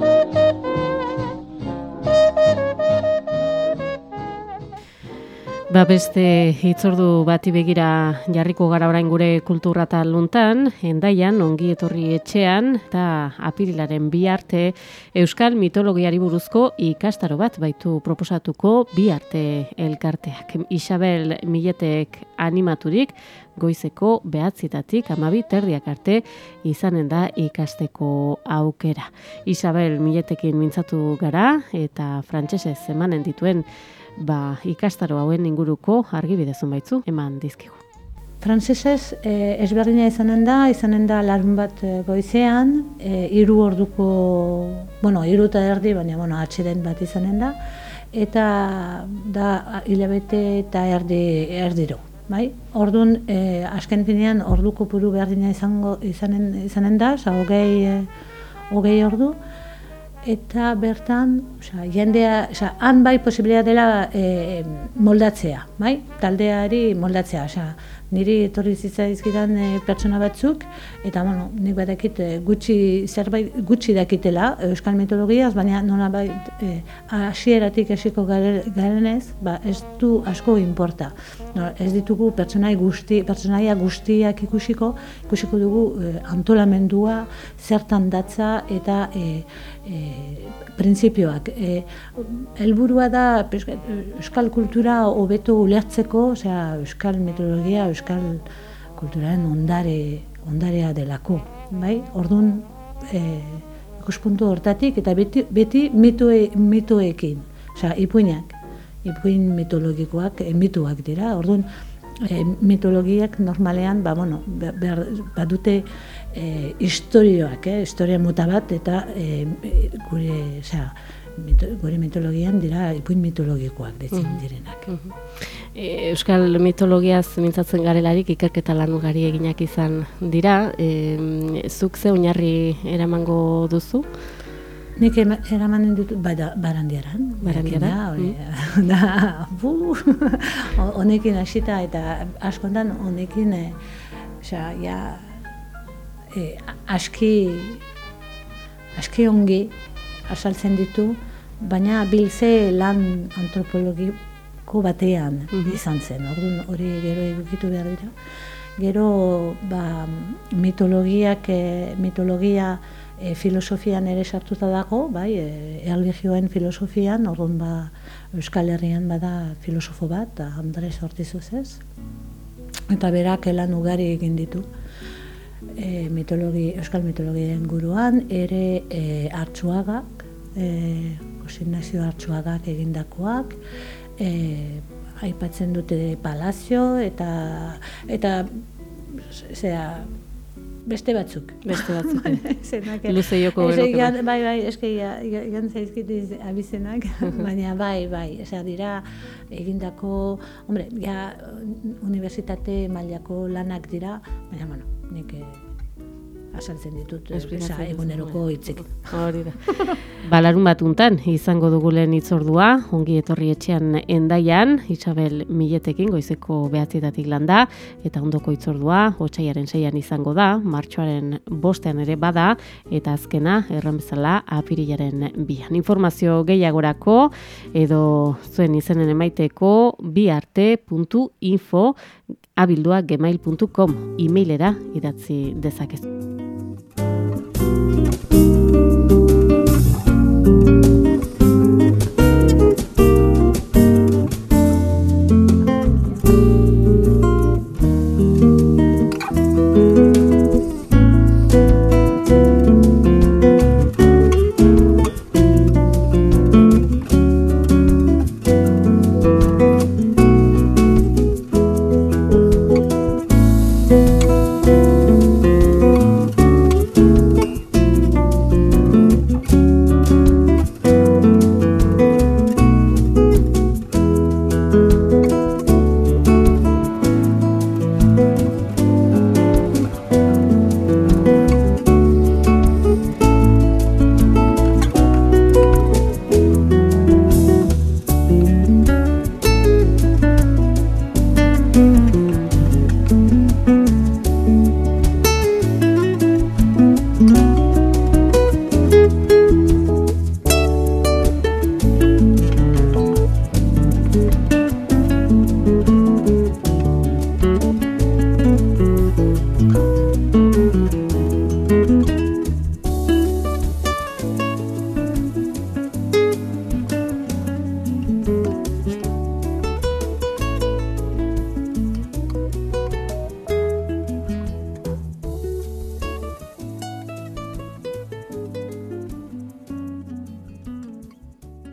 Thank you. Ba beste hitzordu bati begira jarriko gara orain gure kultura taluntan, endaian ongi etorri etxean eta apirilaren bi arte euskal mitologiari buruzko ikastaro bat baitu proposatuko bi arte elkarteak. Isabel Miletek animaturik goizeko behatzitatik amabi terdiak arte izanen da ikasteko aukera. Isabel Miletekin mintzatu gara eta frantsesez emanen dituen ba, ikastaro hauen inguruko argibidezun baitzu eman dizkigu. Frantsesez eh, ezberdina izanen da, izanen da larun bat eh, goizean, eh, hiru orduko, bueno, hiru eta erdi, baina bueno, atxeden bat izanen da, eta da hilabete eta erdi erdiro. Bai? Orduan, eh, azken finean, orduko puru berdina izango, izanen, izanen da, oza, hogei, eh, hogei ordu, eta bertan, osea, jendea, osea, han bai posibilia dela e, moldatzea, bai? Taldeari moldatzea, osea, niri etorri zitzaizkidan e, pertsona batzuk eta bueno, nik badakit e, gutxi zerbait gutxi dakitela euskal mitologiaz, baina nolabait e, hasieratik hasiko garenez, ba ez du asko inporta. No, ez ditugu pertsonai guzti, pertsonaia guztiak ikusiko, ikusiko dugu e, antolamendua, zertan datza eta e, e, printzipioak. Helburua da euskal kultura hobeto ulertzeko, osea, euskal mitologia, euskal kulturaren ondare ondarea delako, bai? Ordun e, ikuspuntu hortatik eta beti, beti mitoe, mitoekin, osea, ipuinak, ipuin mitologikoak, e, mituak dira, ordun e, mitologiak normalean, ba, bueno, badute e, historioak, eh, historia muta bat, eta e, gure, osea, gure mitologian dira ipuin mitologikoak ditzen direnak. E, Euskal mitologiaz mintzatzen garelarik ikerketa lan ugari eginak izan dira. E, zuk ze oinarri eramango duzu? Nik eraman dut bada, barandiaran. Barandiaran? Mm. Da, bu, honekin hasita eta askontan honekin, e, oza, ja, e, aski, aski ongi asaltzen ditu, baina bilze lan antropologiko batean mhm. izan zen. Orduan hori gero egukitu behar dira. Gero ba, mitologiak, e, mitologia e, filosofian ere sartuta dago, bai, e, filosofian, orduan ba, Euskal Herrian bada filosofo bat, Andres Ortizuz ez. Eta berak elan ugari egin ditu e, mitologi, euskal mitologiaren guruan, ere e, hartzuagak, e, osinazio hartzuagak egindakoak, e, aipatzen dute palazio, eta, eta zera, beste batzuk. Beste batzuk. Zenak, Luze Bai, bai, eske gan zaizkit abizenak, baina bai, bai, osea dira egindako, hombre, ja universitate mailako lanak dira, baina bueno, nik eh, asaltzen ditut esa eguneroko hitzik. Hori da. Balarun batuntan izango dugu lehen itzordua, ongi etorri etxean endaian, Isabel Miletekin goizeko behatzietatik landa, eta ondoko itzordua, otxaiaren seian izango da, martxoaren bostean ere bada, eta azkena, erran bezala, apirilaren bian. Informazio gehiagorako, edo zuen izenen emaiteko, biarte.info, abildua gmail.com e-mailera idatzi dezakezu.